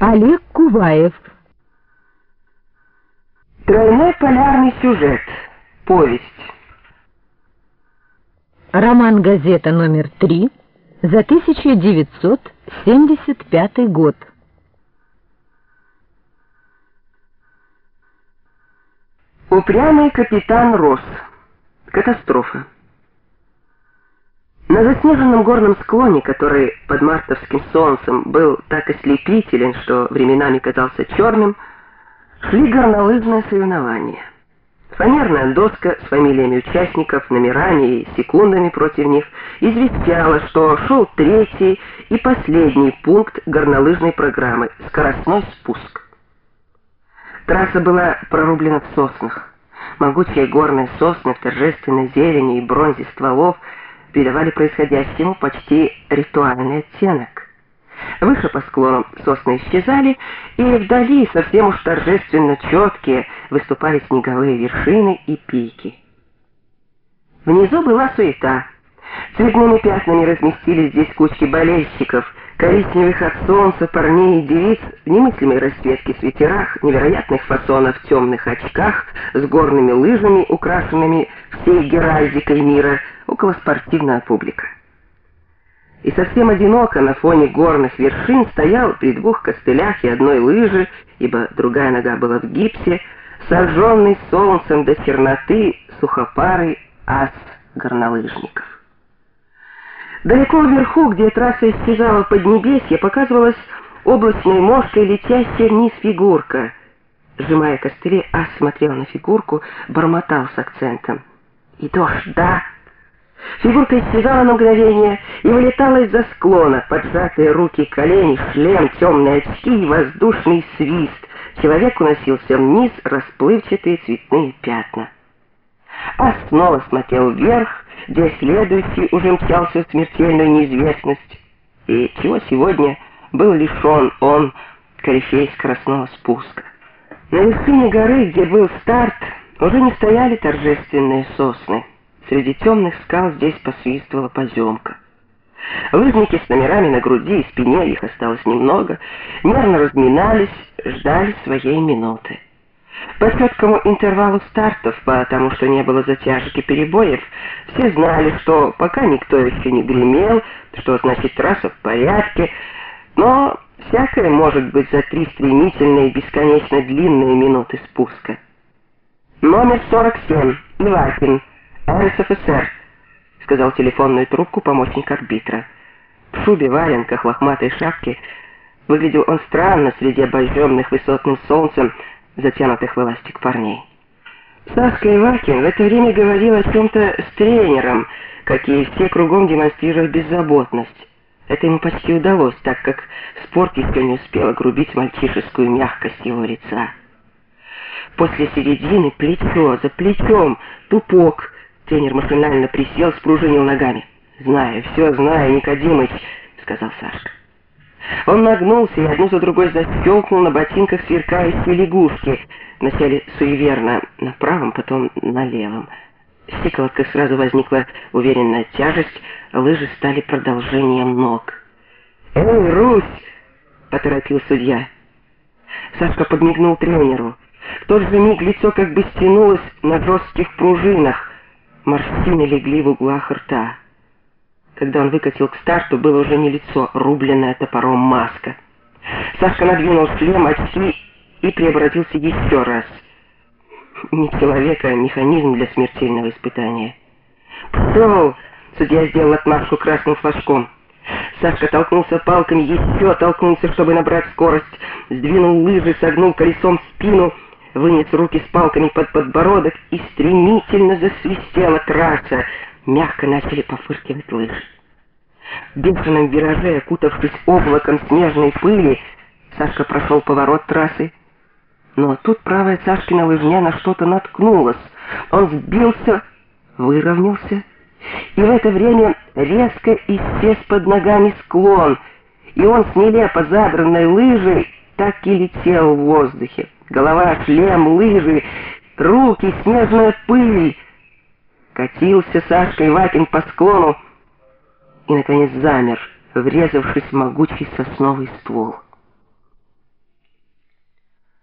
Олег Куваев. Тройной полярный сюжет. Повесть. Роман «Газета» номер 3 за 1975 год. Упрямый капитан Росс. Катастрофа. На заснеженном горном склоне, который под мартовским солнцем был так ослепителен, что временами казался черным, шли горнолыжные соревнования. Фанерная доска с фамилиями участников, номерами и секундами против них извещала, что шел третий и последний пункт горнолыжной программы — скоростной спуск. Трасса была прорублена в соснах. Могучие горные сосны в торжественной зелени и бронзе стволов — придавали происходящему почти ритуальный оттенок. Выше по склонам сосны исчезали, и вдали совсем уж торжественно четкие выступали снеговые вершины и пики. Внизу была суета. Цветными пятнами разместились здесь кучки болельщиков, коричневых от солнца парней и девиц в немыслимой расцветке свитерах, невероятных фасонов темных очках, с горными лыжами, украшенными всей геральдикой мира, околоспортивная публика. И совсем одиноко на фоне горных вершин стоял при двух костылях и одной лыже, ибо другая нога была в гипсе, сожженный солнцем до черноты сухопарый ас горнолыжников. Далеко вверху, где трасса исчезала под небесье, показывалась облачной мошкой летящая вниз фигурка. Сжимая костыли, ас смотрел на фигурку, бормотал с акцентом. «И дождь, да!» Фигурка исчезала на мгновение и вылетала из-за склона, поджатые руки, колени, шлем, темные очки и воздушный свист. Человек уносился вниз, расплывчатые цветные пятна. А снова смотрел вверх, где следующий уже мчался в смертельную неизвестность. И чего сегодня был лишен он, корифей скоростного спуска. На вершине горы, где был старт, уже не стояли торжественные сосны. Среди темных скал здесь посвистывала поземка. Лыжники с номерами на груди и спине, их осталось немного, нервно разминались, ждали своей минуты. По четкому интервалу стартов, потому что не было затяжек и перебоев, все знали, что пока никто еще не гремел, что значит трасса в порядке, но всякое может быть за три стремительные бесконечно длинные минуты спуска. Номер 47, Ивакин. «РСФСР», — сказал телефонную трубку помощник арбитра. В шубе, валенках, лохматой шапке выглядел он странно среди обожженных высотным солнцем, затянутых в эластик парней. Сашка Ивакин в это время говорил о чем-то с тренером, какие все кругом демонстрируют беззаботность. Это ему почти удалось, так как спорт еще не успел огрубить мальчишескую мягкость его лица. После середины плечо за плечом, тупок, Тренер машинально присел, спружинил ногами. «Знаю, все знаю, Никодимыч», — сказал Сашка. Он нагнулся и одну за другой защелкнул на ботинках сверкающие лягушки, вначале суеверно на правом, потом на левом. Щиколотках сразу возникла уверенная тяжесть, лыжи стали продолжением ног. «Эй, Русь!» — поторопил судья. Сашка подмигнул тренеру. В тот же миг лицо как бы стянулось на жестких пружинах. Морщины легли в углах рта. Когда он выкатил к старту, было уже не лицо, рубленное топором маска. Сашка надвинул шлем, очки и преобразился еще раз. Не человек, а механизм для смертельного испытания. «Пошел!» — судья сделал отмашку красным флажком. Сашка толкнулся палками, еще толкнулся, чтобы набрать скорость, сдвинул лыжи, согнул колесом спину — вынес руки с палками под подбородок и стремительно засвистела трасса. Мягко начали пофыркивать лыжи. В бешеном вираже, окутавшись облаком снежной пыли, Сашка прошел поворот трассы. Но тут правая Сашкина лыжня на что-то наткнулась. Он сбился, выровнялся, и в это время резко исчез под ногами склон, и он с нелепо задранной лыжей так и летел в воздухе голова, шлем, лыжи, руки, снежная пыль. Катился Сашка Ивакин по склону и, наконец, замер, врезавшись в могучий сосновый ствол.